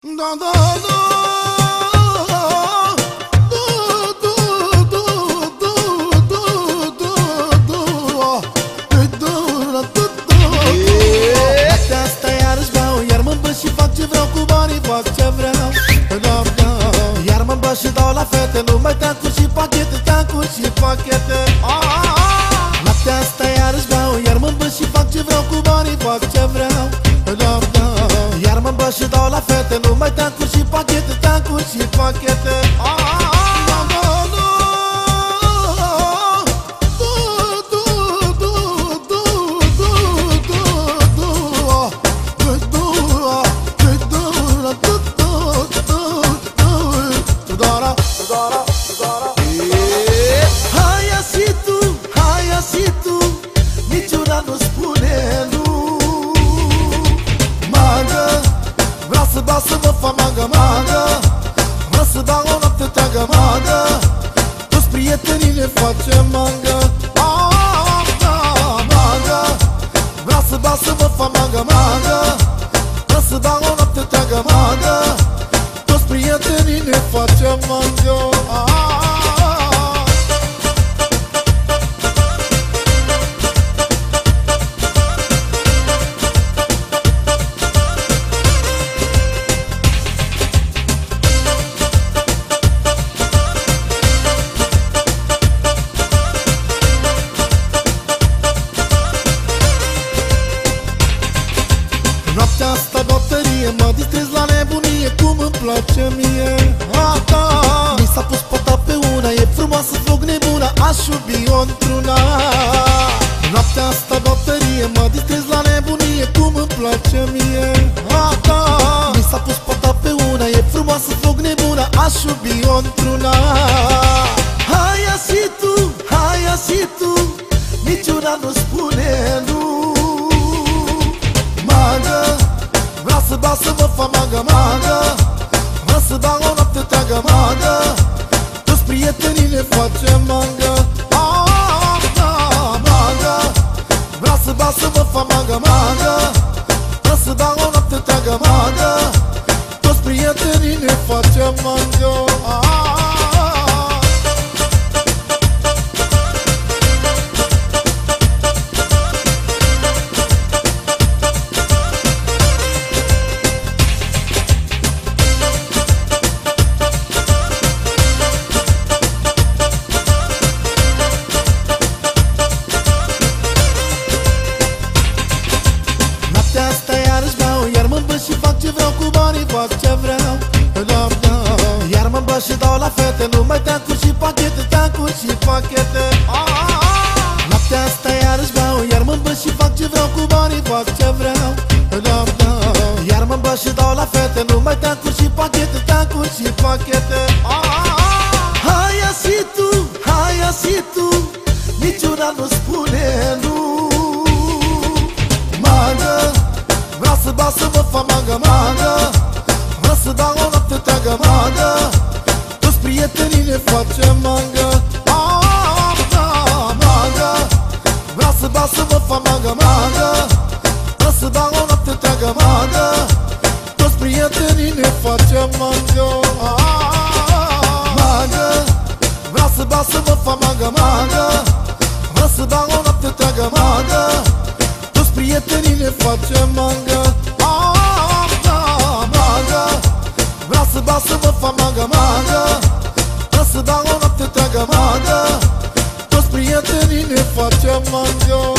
Da, da, da și fac ce vreau cu banii, fac ce vreau da, da. Iar mă îmbăt și dau la fete Numai teancuri și pachete, teancuri și pachete Noaptea teancuri și pachete, teancuri și pachete prietenii ne facem manga ah, da, manga Vreau să beau să mă fac manga, manga Vreau să dau o noapte teagă, manga Toți prietenii ne facem manga asta baterie Mă distrez la nebunie Cum îmi place mie ah, da. Mi s-a pus pata pe una E frumoasă, foc nebuna Aș iubi-o într-una Noaptea asta baterie Mă distrez la nebunie Cum îmi place mie ah, da. Mi s-a pus pata pe una E frumoasă, foc nebuna Aș iubi-o într-una Hai și tu, hai și tu Niciuna nu beau să mă fac magă, magă. Vreau să dau o noapte teagă, magă. Toți prietenii ne facem mangă. Ah, da, mangă Vreau să beau să mă fac magă, magă. Vreau să dau o noapte teagă, magă. Toți prietenii ne facem mangă. Ah, fac ce vreau da, da. Iar mă îmbăt și dau la fete Numai teancuri și pachete, teancuri și pachete Noaptea asta iarăși beau Iar mă îmbăt și fac ce vreau cu banii Fac ce vreau da, da. Iar mă îmbăt și dau la fete Numai teancuri și pachete, teancuri și pachete Hai și tu, hai și tu Niciuna nu spune nu Mangă Vreau să beau să mă fac mangă, mangă să dau o noapte teagă magă. Toți prietenii ne facem mangă ah, da, mangă. Vreau să beau să mă fac mangă, mangă. Vreau să dau o noapte teagă magă. Toți prietenii ne facem mangă ah, Mangă. Vreau să beau să mă fac mangă, mangă. Vreau să dau o noapte teagă magă. Toți prietenii ne facem mangă Dios